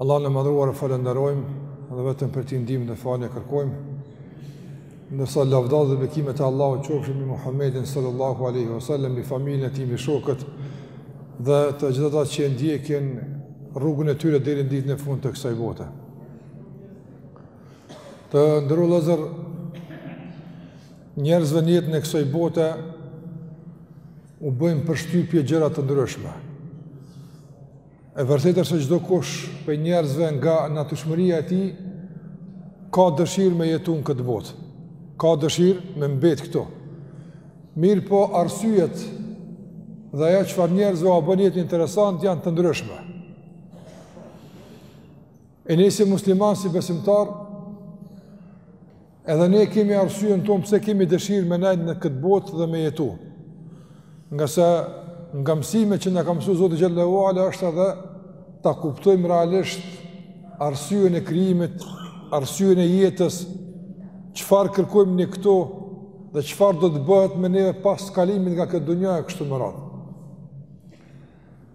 Allahun e Madhëruar e falënderojmë dhe vetëm prej Tij ndihmë dhe falje kërkojmë. Ndërsa lavdatat dhe bekimet e Allahut qofshin mbi Muhammedin sallallahu alaihi wasallam, mbi familjen e tij, mbi shokët dhe të gjithë ata që ndjekin rrugën e tyre deri në ditën e fundit të kësaj bote. Të nderuar vllezër njerëzve në jetën e kësaj bote u bëjnë përshtypje gjëra të ndryshme. E vërtetë është se çdokush prej njerëzve nga natyrshmëria e tij ka dëshirë me jetu në këtë botë. Ka dëshirë me mbet këtu. Mirëpo arsyet dhe ajo çfarë njerëzve ua bën jetën interesant janë të ndryshme. E ne si musliman si besimtar Edhe ne kemi arsyen tonë pse kemi dëshirë me nejtë në këtë botë dhe me jetu. Ngase nga mësimet që na ka msu Zoti xhelle ue ala është edhe ta kuptojmë realisht arsyen e krijimit, arsyen e jetës, çfarë kërkojmë ne këtu dhe çfarë do të bëhet me neve pas kalimit nga kjo dunja e kështu me radhë.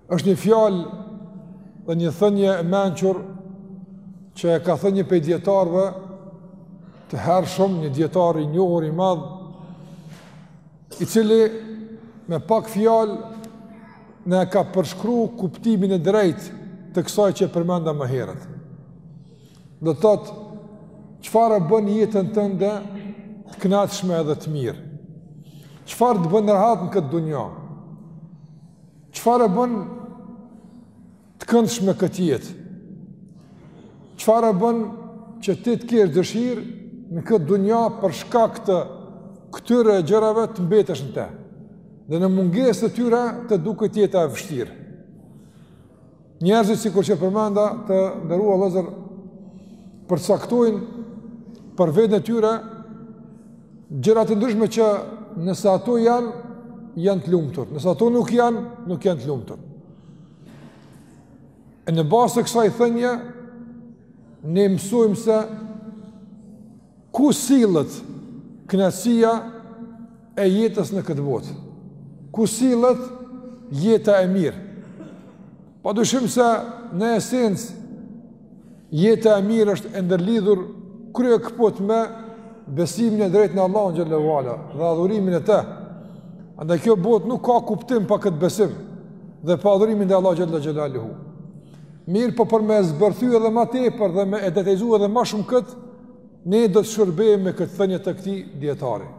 Është një fjalë dhe një thënie e mençur që e ka thënë një prej dijetarëve të hershëm, një dijetar i njohur i madh, i cili me pak fjalë na e ka përshkru kuptimin e drejtë të kësaj që e përmenda më herët. Do të thotë, çfarë e bën jetën tënde të knaqshme edhe të mirë? Çfarë të bën rahat në këtë dunja? Çfarë e bën të këndshme këtë jetë? Çfarë e bën që ti të kesh dëshirë në këtë dunja për shkak të këtyre gjërave të mbetesh në te? Dhe në mungesë të tyre të duket jeta e vështirë. Njerëzit sikur që përmenda të nderuar vllezër përcaktojnë për veten e tyre gjëra të ndryshme që nëse ato janë janë të lumtur, nëse ato nuk janë, nuk janë të lumtur. E në bazë të kësaj thënie, ne mësojmë se Ku sillet kënaqësia e jetës në këtë botë? Ku sillet jeta e mirë? Pa dyshim se në esencë jeta e mirë është e ndërlidhur kryekëput me besimin e drejtë në Allahun xhelle ue ala dhe adhurimin e Tij. Andaj kjo botë nuk ka kuptim pa këtë besim dhe pa adhurimin e Allahut xhelle xhelaluhu. Mirë po për me e zbërthy edhe ma tepër dhe me e detajizu edhe ma shumë këtë, ne do të shërbehemi me këtë thënje të këtij dijetari.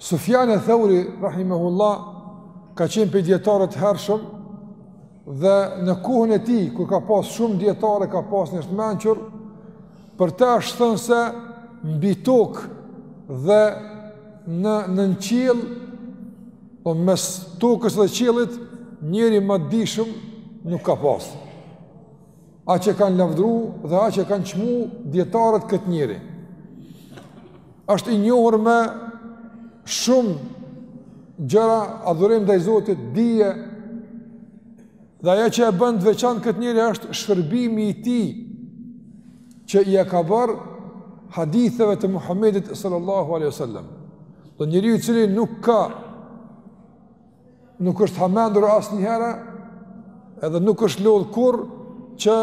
Sufjan eth-Theuri, rahimehullah, ka qenë prej dijetarëve të hershëm dhe në kohën e tij, kur ka pas shumë dijetarë, ka pas njerëz të mençur, Për të është thënë se mbi tokë dhe nën qiell, o mes tokës dhe qiellit, njeri ma i dijshëm nuk ka pas. Aq e kanë lavdru dhe aq e kanë çmu dijetarët këtë njeri. Është i njohur me shumë gjëra adhurim ndaj Zotit, dije, Dhe ajo që e bën të veçantë këtë njeri është shërbimi i tij që ia ka bërë haditheve të Muhamedit sallallahu alaihi wasallam. Dhe njeriu i cili nuk ka nuk është hamendur asnjëherë, edhe nuk është lodh kurrë që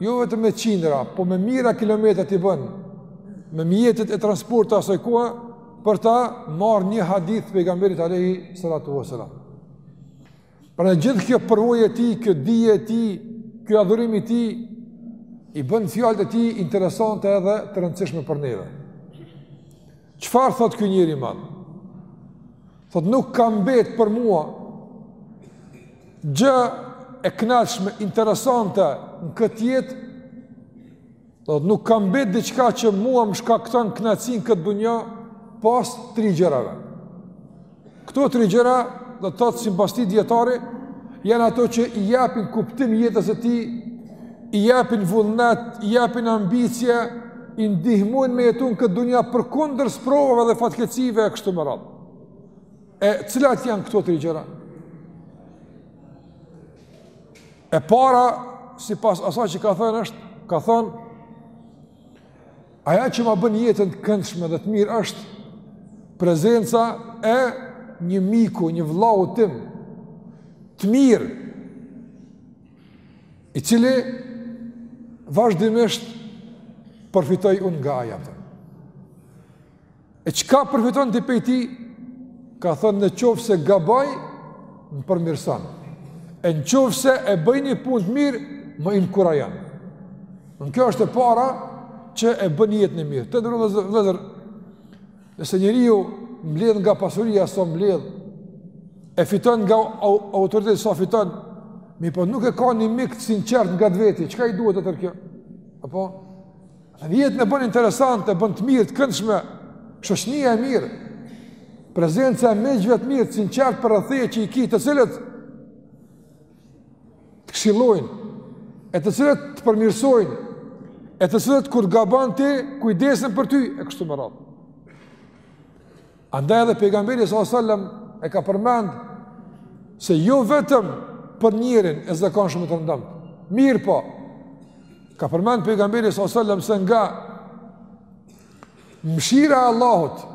jo vetëm me qindra, po me mijëra kilometra t'i bën me mjetet e transportit të asaj kohe për ta marrë një hadith të pejgamberit alayhi salatu wasalam. Pra e gjithë kjo përvojë e tij, kjo dije e tij, ky adhurim i tij, i bën fjalët e tij interesante edhe të rëndësishme për neve. Çfarë thotë ky njeri i madh? Thotë nuk ka mbet për mua gjë e knaqshme, interesante në këtë jetë, Do të thotë nuk ka mbet diçka që mua më shkakton kënaqësi në këtë dunja pos tri gjërave. Këto tri gjëra do të thotë sipas këtij dijetari janë ato që i japin kuptim jetës së tij, i japin vullnet, i japin ambicie, i ndihmojnë me jetu në këtë dunja përkundër sprovave dhe fatkeqësive e kështu me radhë. E cilat janë këto tri gjëra? E para, sipas asaj që ka thënë është, ka thënë, ajo që ma bën jetën të këndshme dhe të mirë është prezenca e një miku, një vlau tim, të mirë, i cili vazhdimisht përfitoj unë nga ai. E çka përfiton ti prej tij? Ka thënë në qoftë se gaboj, më përmirëson. E në qoftë se e bëj një punë të mirë, më inkurajon. Kjo është e para që e bën jetën e mirë. Të nderuar vëllezër, nëse njeriu mbledh nga pasuria sa mbledh, e fiton nga autoriteti sa fiton, mirëpo nuk e ka një mik të sinqertë ngat veti, çka i duhet e tërë kjo? Apo? Tani jetën e bën interesante, e bën të mirë, të këndshme, shoqnia e mirë, prezenca e miqve të mirë, sinqert përreth teje që i ki të cilët, të kshillojnë, e të cilët të përmirësojnë, e të cilët kur gabon ti, kujdesen për ty, e kështu me radhë. Andaj edhe pejgamberi sallallahu alajhi wasallam e ka përmend se jo vetëm për njerin e zakonshëm të rëndomt. Mirëpo ka përmend pejgamberi sallallahu alajhi wasallam se nga mëshira e Allahut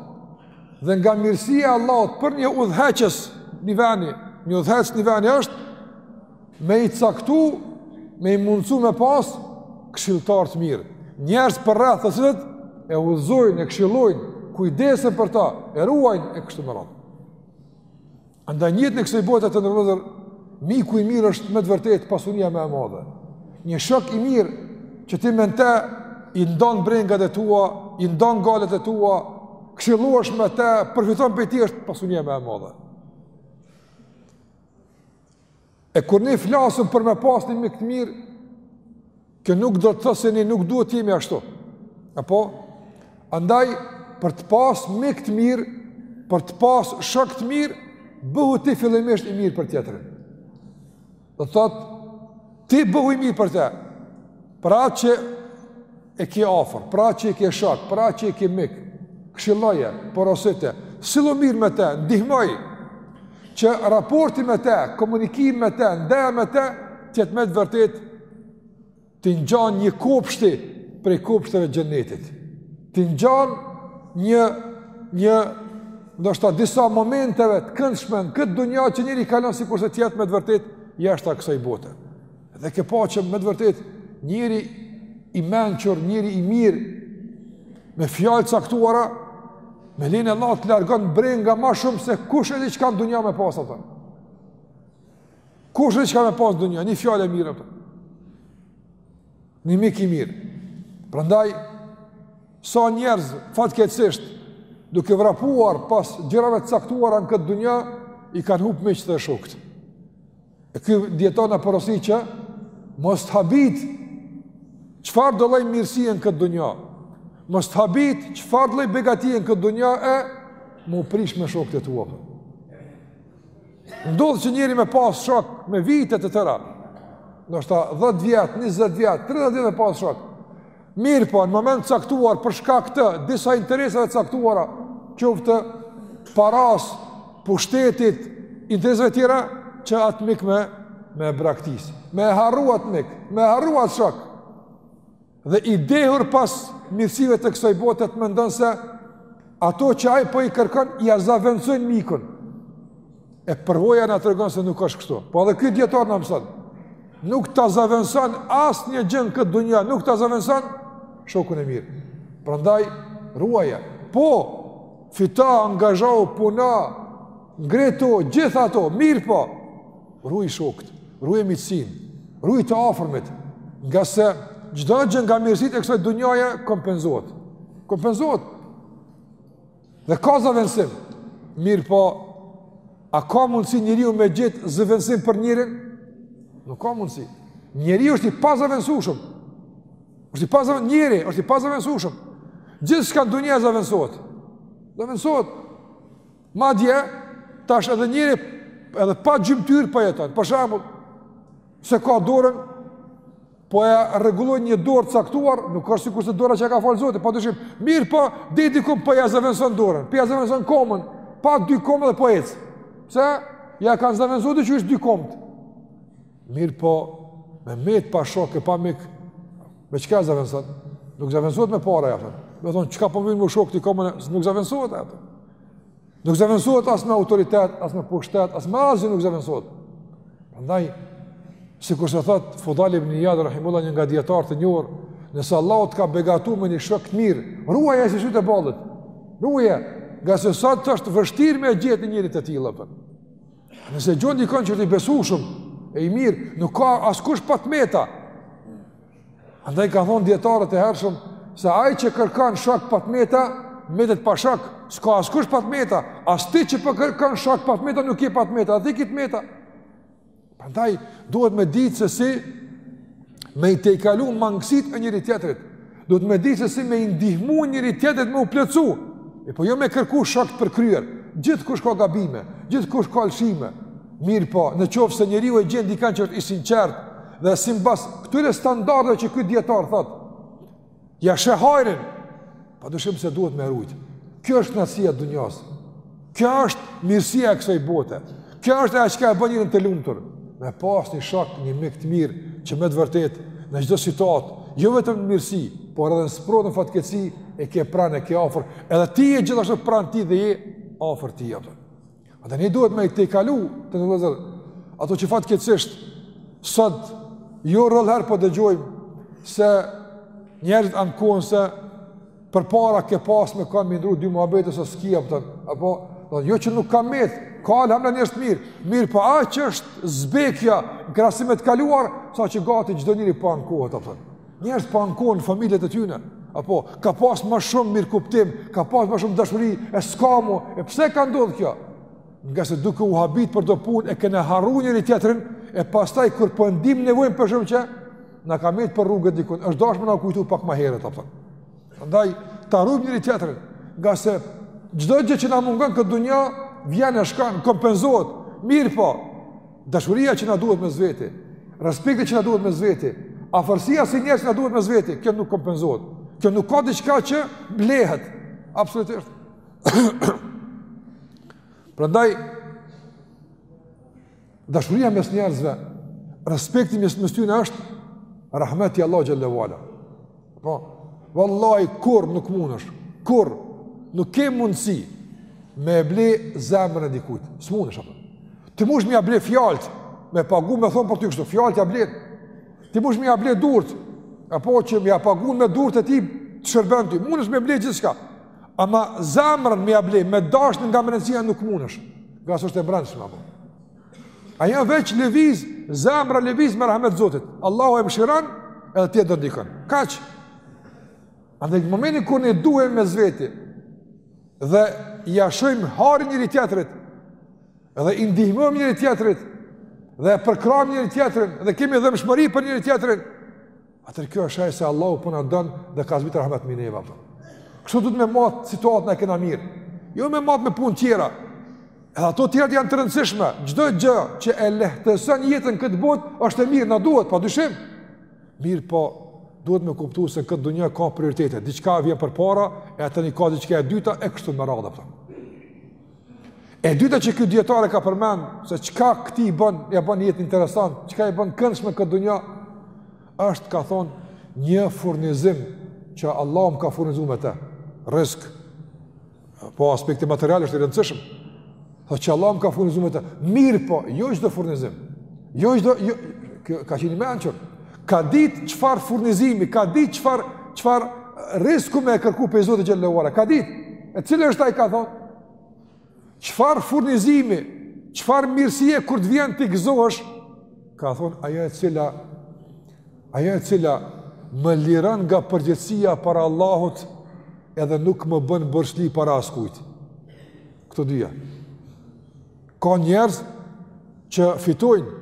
dhe nga mirësia e Allahut për një udhëheqës ni veni, një udhëheqës ni veni është me i caktu, me i mundësu me pas, këshilltarë të mirë, njerëz përrreth të cilët, e udhzojnë, e këshillojnë, kujdesen për ta, e ruajnë, e kështu me radhë. Andaj n'jetën e kësaj bote të nderuar, miku i mirë është me të vërtetë pasunia ma e madhe. Një shok i mirë që ti me te, i ndan brengat e tua, i ndan hallet e tua, këshillohesh me te, përfiton prej tij është pasunia ma e madhe. E kur ne flasim për me pas një mik të mirë, kjo nuk do të thotë se ne nuk duhet të jemi ashtu. Apo andaj për të pas mik të mirë, për të pas shok të mirë, bëhu ti fillimisht i mirë për tjetrin. Do të thotë Ti bëhu i mirë për të. Për atë që e ke afër, për atë që e ke shok, për atë që e ke mik. Këshilloje, porosite, sillu mirë me të, ndihmoji që raporti me të, komunikimi me të, ndeja me të të jetë me të vërtet t'i ngjan një kopshti prej kopshteve t'xhenetit. T'i ngjan një një ndoshta disa momenteve të këndshme në këtë dunja që njeri i kalon sikurse të jetë me të vërtet jashtë kësaj bote. Dhe ke pa që me të vërtet njeri i mençur, njeri i mirë, me fjalë t'caktuara, me lejen e Allahut të largon brenga ma shumë se kush e di çka n'dunja me pasë ato. Kush e di çka me pasë dunja, një fjalë e mirë ato. Një mik i mirë. Prandaj sa njerëz fatkeqësisht duke vrapuar pas gjërave të caktuara në këtë dunja i kanë humb miqtë dhe shokët. E ky dijetar na porosit që mos të habit çfarë do lloj mirësie në këtë dunja. Mos të habit çfarë do lloj begatie në këtë dunja e mu prish me shokët e tua. Ndodh që njeri me pas shok me vite të tëra, ndoshta 10 vjetë, 20 vjetë, 30 vjetë me pas shok, mirëpo, në moment të caktuar, për shkak të disa interesave të caktuara, qoftë paras, pushtetit, interesave tjera, që atë mik me e braktis, me harru at mik, me harru at shok, Dhe i dehur pas mirësive të kësaj bote të mendon se ato që ai po i kërkon ia zavendësojnë mikun. E përvoja na tregon se nuk është kështu. Po edhe ky dijetar na mëson. Nuk ta zavendëson asnjë gjë në këtë dunja, nuk ta zavendëson shokun e mirë. Prandaj ruaje. Po fito, angazhohu, puno, ngreto gjithë ato, mirëpo ruaj shokët. Ruje miqësinë, ruje të afërmit, ngase çdo gjë nga mirësitë e kësaj dunjaje kompenzohet. Kompenzohet. Dhe ka zëvendësim. Mirëpo, a ka mundësi njeriu me gjet zëvendësim për njerin? Nuk ka mundësi. Njeriu është i pazëvendësueshëm. Është i pazëvendësueshëm njeri, është i pazëvendësueshëm. Gjithçka në dunja zëvendësohet. Zëvendësohet. Madje tash edhe njeri edhe pa gjymtyrë po jeton. Për shembull, s'e ka dorën po ja rregullojnë një dorë të caktuar, nuk a sikurse dora që ka fal Zoti, padyshim. Mirëpo, deri diku po ja zëvendëson dorën, po ja zëvendëson komën, pa dy komë dhe po ec. Pse? Ja kanë zëvendësuar që të dy komët. Mirëpo, me met pa shokë, pa mik, me çka zëvendëson? Nuk zëvendësohet me para ja. Domethonë, çka po vjen me shokë ti komën, nuk zëvendësohet atë. Nuk zëvendësohet as me autoritet, as me pushtet, as me asgjë nuk zëvendësohet. Prandaj sikurse thotë Fudajl ibn Ijad rahimullah një nga dijetarët e njohur, nëse Allahu të ka begatu me një shok të mirë, ruaje si sytë e ballit. Ruaje, ngase sot është vështirë me gjetë një njeri të tillë apo. Nëse gjon dikon që është i besueshëm e i mirë, nuk ka askush pa të meta. Andaj kanë thonë dijetarët e hershëm, se ai që kërkan shak pa të meta, metet pa shak, s'ka askush pa të meta, as ti që po kërkan shak pa të meta, nuk je pa të meta, edhe ti ki të meta. Andaj, duhet me ditë se si me i tejkalu mangësitë e njëri-tjetrit, duhet me ditë se si me i ndihmu njëri-tjetrit me u plotësu, e po jo me kërku shak të përkryer, gjithkush ka gabime, gjithkush ka lëshime, mirëpo, në qoftë se njeriu e gjen dikan që është i sinqertë, Dhe simbas këtyre standarde që ky dijetar thotë, ja sheh hajrin, pa dyshim se duhet me rujtë. Kjo është nësia dunjas, kjo është mirësia e kësoj bote, kjo është ajo çka e bën njerin të lumtur, me pas një shak, një mik të mirë, që me të vërtetë, në çdo situatë, jo vetëm në mirësi, por edhe në sprovë, në fatkeqësi, e ke pranë, e ke afër, edhe ti je gjithashtu pranë tij dhe je afër tij, apëtër. Edhe ne duhet me i tejkalu, të nderuar vëllezër, ato që fatkeqësisht, sot, jo rrallëherë po dëgjojmë, se njerëzit ankohen se përpara ke pas me kan m'i ndrru dy muhabete sot s'ki, a po thom, po apo, do, jo që nuk kanë metë, ka elhamdulilah njerëz të mirë, mirëpo aq është zbekja në krahasim me të kaluarën, saqë gati çdo njeri po ankohet, a po thom. Njerëz pa ankohen familjet e tyre. Apo ka pas më shumë mirëkuptim, ka pas më shumë dashuri, e s'ka mu, e pse ka ndodh kjo? Ngase duke u habit për do punë, e kena harru njëri-tjetrin, e pastaj kur po ndim nevojnë për shumë që na ka met për rrugë dikun, është dasht me na u kujtu pak ma herët, apo. Prandaj, ta rujmë njëri-tjetrin, ngase çdo gjë që na mungon këtë dunja, vjen e shkon, kompenzohet, mirëpo, Dashuria që na duhet mes vete, respekti që na duhet mes vete, afërsia si njerëz që na duhet mes vete, kjo nuk kompenzohet. Kjo nuk ka diçka që blehet. Absolutisht. Prandaj dashuria mes njerëzve, respekti mes mes tyre është rahmeti i Allahu xhel-le ue ala. Po, vallahi, kurr nuk munesh, kurr nuk ke mundësi me e ble zemrën e dikujt, s'munesh, ti munesh me ia ble fjalët, me pagu me thonë për ty kështu, fjalët ia blen, ti munesh me ia ble durt, apo që me e pagu me durt e tij të shërben ty, munesh me e ble gjithçka, ama zemrën me ia ble, me dashtë nga mrendësia nuk munesh, ngase është e brendshme, apo. Ajo veç lëviz, zemra lëviz me rahmet të Zotit. Allahu e mëshiron edhe ti e don dikon. Kaq. Andaj në momentin kur ne duhem mes veti dhe ia shohim hajrin njëri-tjetrit dhe i ndihmojmë njëri-tjetrit dhe e përkrahim njëri-tjetrin dhe kemi dhëmshmëri për njëri-tjetrin, Atëherë kjo është shej se Allahu po na don dhe ka zbrit rahmet mbi neve. Kështu duhet me mat situatën a e kena mirë. Jo me mat me punë tjera. Edhe ato tjerat janë të rëndësishme. Çdo gjë që e lehtëson jetën këtë botë, është e mirë, na duhet, pa dyshim. Mirëpo, duhet me kuptu se këtë dunja ka prioritete. Diçka vjen përpara, e atëherë ka diçka e dyta, e kështu me radhë. Apo. E dyta që ky dijetar e ka përmend se çka këtij i bën, ja bën jetën interesant, çka ia bën këndshme këtë dunja, është ka thon një furnizim që Allahu më ka furnizuar me të. Rrizk. Po aspekti material është i rëndësishëm. Po që Allahu më ka furnizuar me të. Mirëpo, jo çdo furnizim. Jo çdo jo, ka qenë i mençur. Ka ditë çfarë furnizimi, ka ditë çfarë çfarë rrizku me kërku prej Zotit xhel-le ue ala. Ka ditë. E cili është ai ka thonë? Çfarë furnizimi, çfarë mirësie kur të vjen ti gëzohesh? Ka thonë ajo e cila ajo e cila më liron nga përgjegjësia para Allahut edhe nuk më bën borxhli para askujt. Këto dyja. Ka njerëz që fitojnë,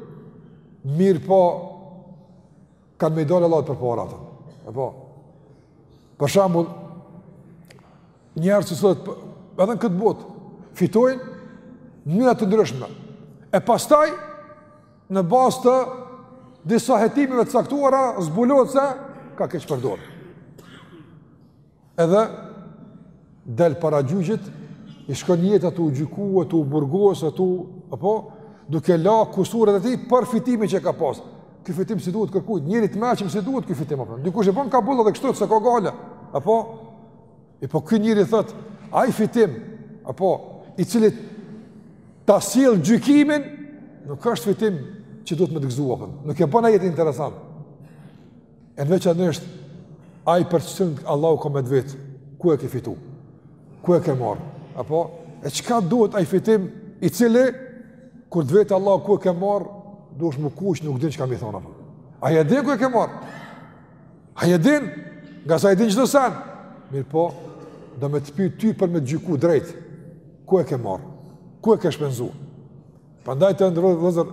mirëpo, kanë me i dalë Allah përpara, e po. Për shambull, njerëz të cilët, edhe në këtë botë, fitojnë, mënyra të ndryshme. E pastaj, në bazë të disa hetimeve të caktuara, zbulohet se, ka keqpërdorur. Edhe del para gjyqit, i shkon jeta tu u gjyku, tu u burgos, tu u, apo, duke la kusuret e tij për fitimin që ka pas. Ky fitim s'i duhet kërkujt, njeri të mençëm s'i duhet ky fitim, apo, dikush e bën kabull edhe kështu se ka gale, apo, e po ky njeri thotë, ai fitim, apo, i cili ta sjell gjykimin, nuk është fitim që duhet me të gëzua, apo, nuk e bën jetën interesant. E veçanërisht ai për çfarë Allahu ka me të pyet, ku e ke fitu? Ku e ke marr? Apo e çka duhet ai fitim i cili kur të pyet Allahu ku e ke marr, duhesh m'u kuq nuk din çka me thonë apo. Ai e din ku e ke marr. Ai e din, ngase e din çdo send. Mirëpo, do me të pyt ty për me të gjyku drejt, ku e ke marr, ku e ke shpenzu. Prandaj të nderuar vëllezër,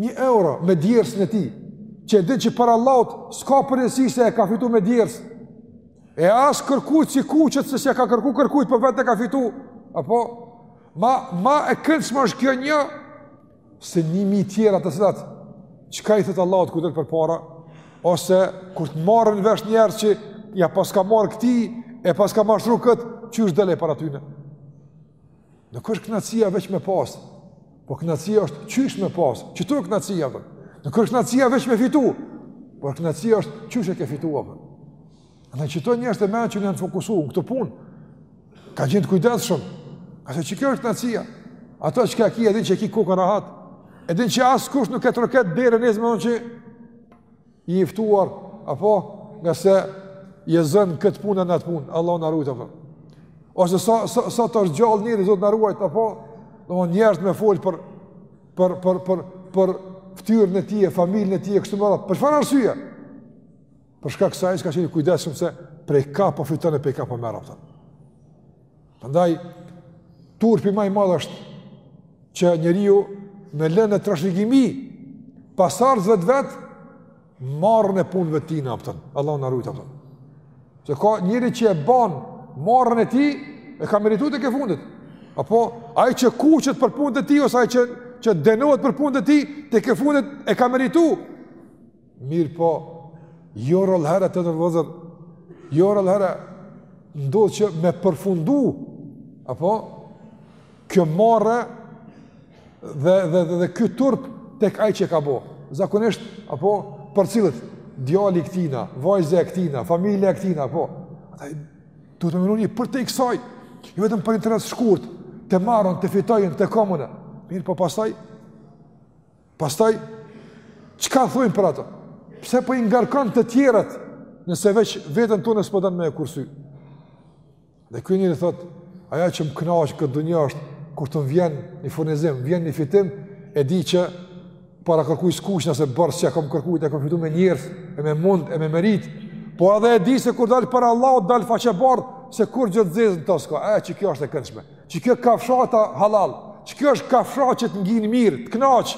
Një euro me djersën e tij, që e din që para Allahut s'ka përgjegjësi se e ka fitu me djersë, e as kërkujt s'i kuqet se s'ia ka kërku kërkujt po vetë e ka fitu, apo, ma, ma e këndshme është kjo një, se një mijë tjera të cilat, çka i thotë Allahut kur del përpara, ose kur të marrin vesh njerëz që ia paska marrë këtij, e paska mashtru këtë, qysh do del para tyne? Nuk është kënaqësia veç me pas. Po kënaqësia është qysh me pas. Qitu kënaqësia apo? Nuk është kënaqësia veç me fitu. Po kënaqësia është qysh e ke fituar. Ana që to njerëz të mëdha që janë fokusuar në këtë punë. Kanë qenë të kujdesshëm. Ngase çka është kënaqësia? Ato çka ki edhe që ki kokën rahat. Edhe që askush nuk e troket derën nesër më vonë që i ftuar apo ngase je zën në këtë punë n'atë punë Allahu na ruajt apo ose sa sa sa të është gjallë njeri zot na ruajt apo do të njerëz me fol për për për për për fytyrën e tij e familjen e tij kështu me radhë për çfarë arsye për shkak se ai ka qenë i kujdesshëm se prej ka po fiton e prej ka po merr atë Prandaj turpi më i madh është që njeriu me lënë në trashëgimi pasardhësve të vet marrën e punëve të tij naftën. Allahu na ruajt. Se ka njeri që e bën marrën e tij e ka merituar tek e fundit. Apo ai që kuqet për punët e tij ose ai që që dënohet për punët e tij tek e fundit e ka merituar. Mirëpo, jo rrallëherë të nderuar vëllezër, jo rrallëherë ndodh që me përfundu, apo, kjo marre dhe, dhe, dhe, dhe ky turp tek ai që e ka bo. Zakonisht, apo, përcillet, djali i këtina, vajza e këtina, familja e këtina, apo, ata duhet të menojnë përtej kësaj, jo vetëm për interes shkurt, të marr un, të fitoj un, të kom une. Mirëpo pastaj, Pastaj, çka thojnë për ato? Pse po i ngarkon të tjerët, nëse veç veten tonë s'po don me e kursy? Dhe ky njeri thotë, ajo që më knaq këtë dunja është, kur të më vjen një furnizim, vjen një fitim, e di që para kërkujt s'kuqna se borxh s'ia kom kërkujt, e kom fitu me njersë, e me mund, e me meritë, po edhe e di se kur dal para Allahut, dal faqebardhë, se kurgjë të zezë në të s'ka, e qikjo është e këndshme. qikjo kafshata hallall, qikjo është kafshatë që të ngin mirë, të knaq,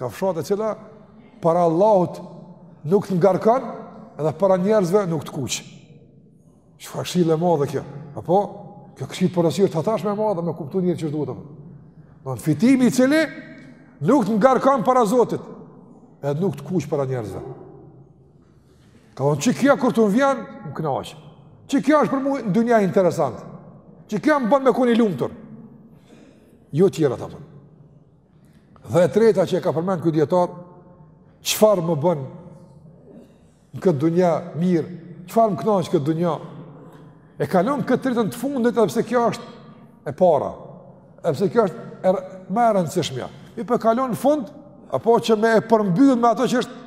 kafshata e cila para Allahut nuk të ngarkon edhe para njerëzve nuk të kuq. Çfarë këshille e madhe kjo, apo? Kjo këshillë, porosi e hatashme e madhe, me kuptu njeri qysh duhet. Domethënë fitimi i cili nuk të ngarkon para Zotit, edhe nuk të kuq para njerëzve. Ka thonë, qikjo kur të më vjen, më kënaq. Qikjo është për mu në dunja interesant. Qikjo më bon me konë i lumtur. Jo tjerat apëtën. Dhe e treta që e ka përmend ky dijetar, çfarë më bon në këtë dunja mirë, çfarë më kënaq këtë dunja, e kalon këtë tretën të fundit, edhe pse kjo është e para, edhe pse kjo është er, më e rëndësishmja. Mirëpo e kalon në fund, apo që me e përmbyllë me ato që është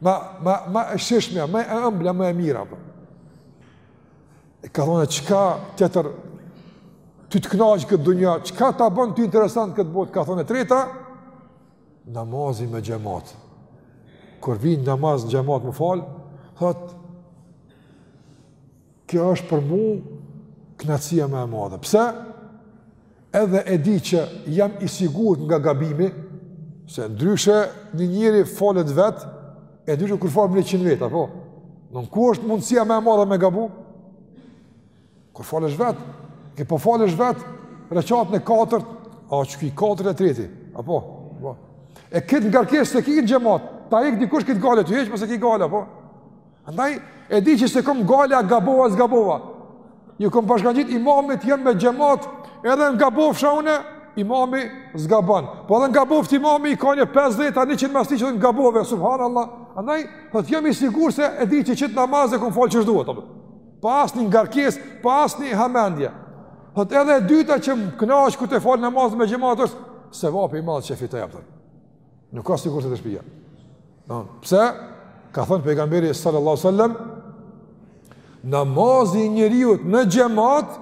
Ma, ma, ma e shijshmja, ma e ëmbla, ma e mira, apo. E ka thonë, çka tjetër, ty të knaq këtë dunja, çka ta bon ty interesant këtë botë, ka thonë e treta, namazi me xhemat. Kur vij namaz në xhemat me falë, thotë, Kjo është për mu knaqësia më e madhe. Pse? Edhe e di që jam i sigurt nga gabimi, se ndryshe një njeri falet vetë, e ndryshe kur falet me 100 vetë, apo? Domethënë ku është mundësia më e madhe me gabu? Kur falesh vetë, e po falesh vetë, reqati i katërt, a qiky i katërt a i treti, apo? apo? E këtë ngarkesë s'e ki te xhemat, ta hek dikush këtë gajle, ty hiç mo s'e ki gajle, apo? Andaj, e di që s'e kom gajle a gabova, s'gabova. Ju kom bashkangjit imamit, jam me xhemat, edhe në gabofsha une, imami s'gabon. Po edhe në gaboftë imami i ka një 50, a 100 mas tij që dhe në gabove, subhanallah. Andaj, po thotë jam i sigurt se e di që qit namaz e kom falë qysh duhet. Pa asnjë ngarkesë, pa asnjë hamendje. Po thotë edhe e dyta që më knaq kur të fal namaz me xhemat është sevapi i madh që e fitoj apëtër. Nuk ka sikurse te shpija. Pse, ka thënë pejgamberi sallallahu sallam, namazi i njeriut në xhemat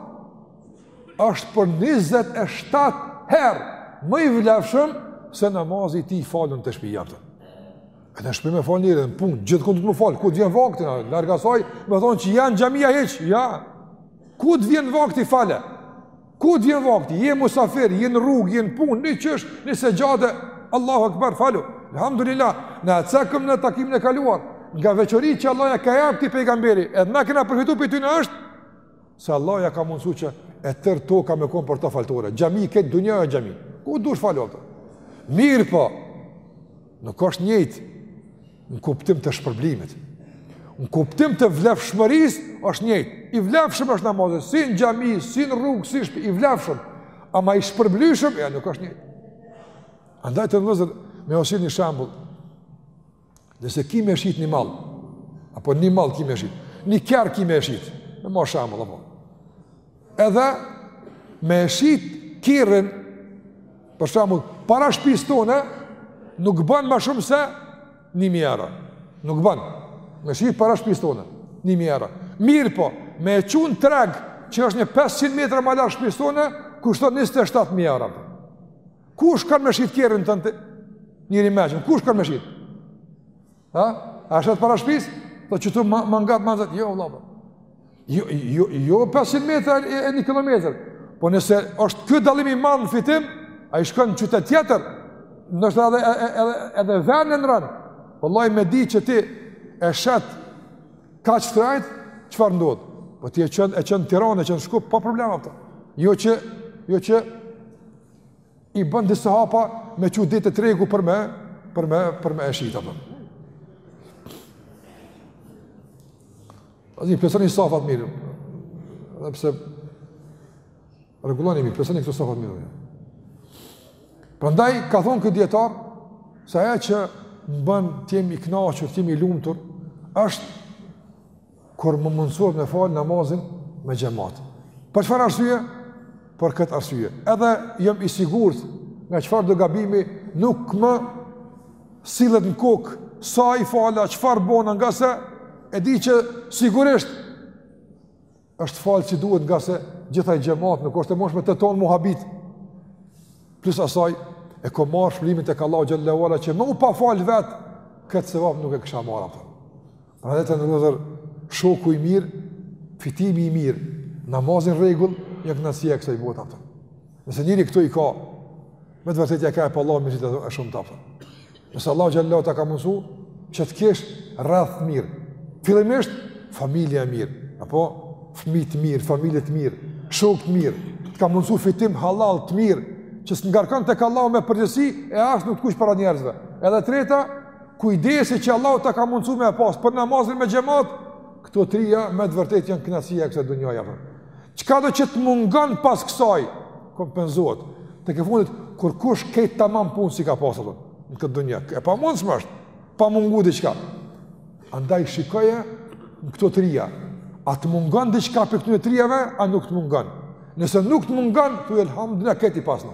është për 27 herë më i vlefshëm se namazi që e falën te shpija vetën. Edhe në shpi me falë njeri, në punë, gjithkund me falë, ku të vjen vakti, larg asaj, me thonë që jo në xhamia hiç, ja, ku të vjen vakti fale, Ku të vjen vakti? Je musafir, je në rrugë, je në punë, nxjerrsh një sexhade, Allahu Akbar, falu. Alhamdulillah, na e cekëm në takimin e kaluar, nga veçoritë që Allah ja ka jap këtij pejgamberi, edhe na kena përfitu prej tyne është, se Allah ja ka mundësu që e tër toka me konë për të faltore, xhami, kjo dunja e xhami, ku dush falu apo? Mirëpo, Nuk është njëjtë në kuptim të shpërblimit. Në kuptim të vlefshmërisë është njëjtë. I vlefshëm është namazi, si në xhami, si në rrugë, si shtëpi, i vlefshëm. Ama i shpërblyshëm, ja nuk është njëjtë. Andaj vëllezër, me u sjell një shembull, nëse ki me shit një mall, apo një mall ki me shit, një kerr ki me e shit, me marr shembull, apo. Edhe me e shit kerrin, për shembull, para shpisë tone nuk ban ma shumë se 1000 euro. Nuk ban. Me shit para shpisë tone 1000 euro. Mirëpo, me e çu n'treg që është një 500 metra ma larg shpisë tone, kushton 27000 euro. Kush ka me shit kerrin atëherë, njeri i mençëm? Kush ka me shit? Ha? A e shet para shpis? Po qëtu ma ngat ma lezet, jo vëlla. Jo jo jo 500 metra e 1 kilometër. Po nëse është ky dallim i madh në fitim, ai shkon në qytet tjetër. Ndoshta edhe edhe edhe ven e ndrron. Vallahi me dit që ti e shet kaq shtrejt, çfarë ndodh? Po ti e çon e çon n'Tiranë, e çon n'Shkup pa problem apo. Jo që jo që i bën disa hapa me çu deri te tregu për me për me për me e shit apo. Drejtoni safat mirë. Edhe pse rregulloni mirë, plotësoni këto safat mirë. Prandaj ka thon' ky dietar se ajo që më bën të jem i kënaqur, të jem i lumtur është kur më mundësohet me falë namazin me xhemat. Për çfarë arsye? Për këtë arsye. Edhe jom i sigurt nga çfarëdo gabimi nuk më sillet në kokë, sa i fala, çfarë bona, ngase e di që sigurisht është falë si duhet ngase gjithë ai xhemat, nuk është e mundshme të tonë mu habit. Plus asaj, e ko marrë shpërblimin tek Allahu xhelle, që me u pa falë vetë, këtë sevap nuk e kisha marrë apo. Prandaj të nderuar vllezër, shoku i mirë, fitimi i mirë, namazi në rregull, janë kënaqësia e kësaj bote, apo. Nëse njeri këto i ka, me të vërtetë ja ka jep Allahu mirësitë e shumta apo. Nëse Allahu xhelle ta ka mundësu, që të kesh rreth të mirë. Fillimisht, familja e mirë, apo fmij të mirë, familje të mirë, shok të mirë, ta ka mundësu fitim halal të mirë, që s'të ngarkon tek Allahu me përgjegjësi, e as nuk të skuq para njerëzve. Edhe e treta, kujdesi që Allahu ta ka mundësu me e pas për namazin me xhemat, këto trija me të vërtetë janë knaqësia e kësaj dunjaje. Çkado që të mungon pas kësaj, kompenzohet. Tek e fundit, kurkush krejt tamam punë s'i ka pasë, dhe, në këtë dunja, e pamundshme është, pa mungu diçka. Andaj shikoje në këto trija, a të mungon diçka prej këtyne trijave, a nuk të mungon. Nëse nuk të mungon, ty elhamdulilah krejt i paske.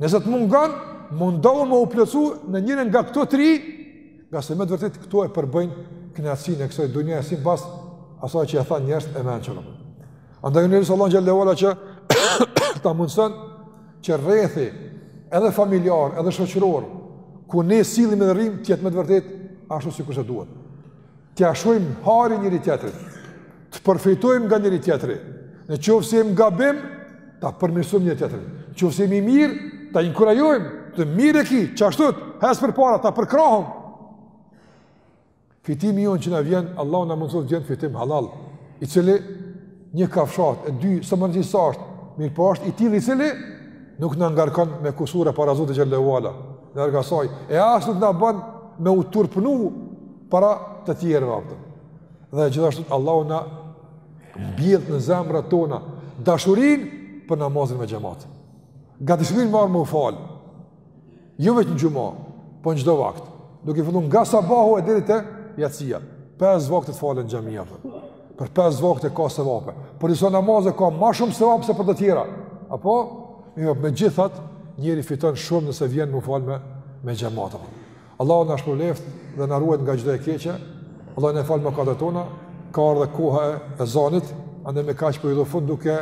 Nëse të mungon, mundohu me u plotësu në njërën nga këto tri, ngase me të vërtetë këto e përbëjnë knaqësinë e kësaj dunjaje sipas asaj që e thanë njerëzit e mençur. Andaj ne e lusim Allahun xhelle ve ala që ta mundëson që rrethi edhe familjar, edhe shoqëror, ku ne sillemi edhe rrimë, të jetë me të vërtetë, ashtu sikurse duhet. T'ja shohim hajrin njëri-tjetrit, të përfitojmë nga njëri-tjetri, në qoftë se jemi gabim, ta përmirësojmë njëri-tjetrin, në qoftë se jemi mirë, ta inkurajojmë, të mirë e ki, qashtu, hec përpara, ta përkrahim. Fitimi jonë që na vjen, Allahu na mundësoftë vjen fitim halal, i cili një kafshatë, e dy, s'është me rëndësi sa ashtë, mirëpo ashtë i tilli i cili nuk na ngarkon me kusure para Zotit xhelle ve ala, në ergasaj, e as nuk na ban me u turpnu para të tjerëve apo. Dhe gjithashtu Allahu na mbjelltë në zemrat tona dashurinë për namazin me xhemat. Gatishmërinë me ardhë me u fal. Jo veç në xhuma, po në çdo vakt. Duke fillu nga sabahu e deri te jacia. Pesë vakte falen në xhamia. Për pesë vakte ka sevape. Për disa namaze ka ma shumë sevape se për të tjera. Apo, megjithatë, njeri fiton shumë nëse vjen me u fal me me xhemat. Allahu na shpërbleftë dhe na ruajttë nga çdo e keqe. Allahu na faltë mëkatet tona. Ka ardhë koha e ezanit, andaj me kaq po i do fund duke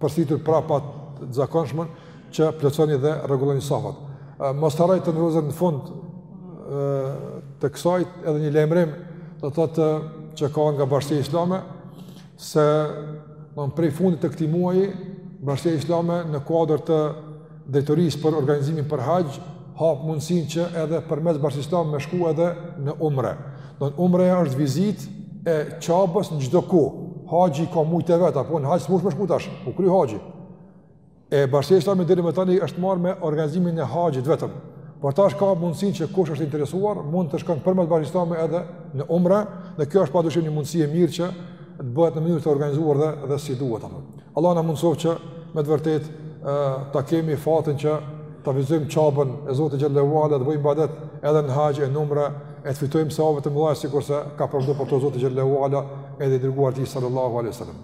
përsëritur prapë atë të zakonshmen që plotësoni dhe rregulloni safat. Mos t'harroj të nderuar vllezër në fund të kësaj edhe një lajmërim, do thotë që ka nga bashkësia islame, se në prej fundit të këtij muaji Bashkësia Islame në kuadër të drejtorisë për organizimin për haxh hap mundësinë që edhe përmes Bashkësisë Islame me shku edhe në Umre. Do thotë Umre është vizitë e Qabes në çdo kohë. Haxhi ka mujt e vet apo në haxh s'mush me shku tash, u kry haxhi. E bashkësia islame deri më tani është marrë me organizimin e haxhit vetëm. Por tash ka mundësinë që kush është i interesuar mund të shkon përmes bashkisë islame edhe në Umre, e kjo është padyshim një mundësi e mirë që të bëhet në mënyrë të organizuar dhe dhe si duhet apo. Allahu na mundësoftë që me të vërtetë ë ta kemi fatin që ta vizitojmë Qaben e Zotit xhallahu ala të bëjmë ibadet edhe në haxh e në Umre e të fitojmë sevape të mëdha sikurse ka premtu për to Zoti xhallahu ala edhe i dërguari i tij sallallahu alaihi wasallam.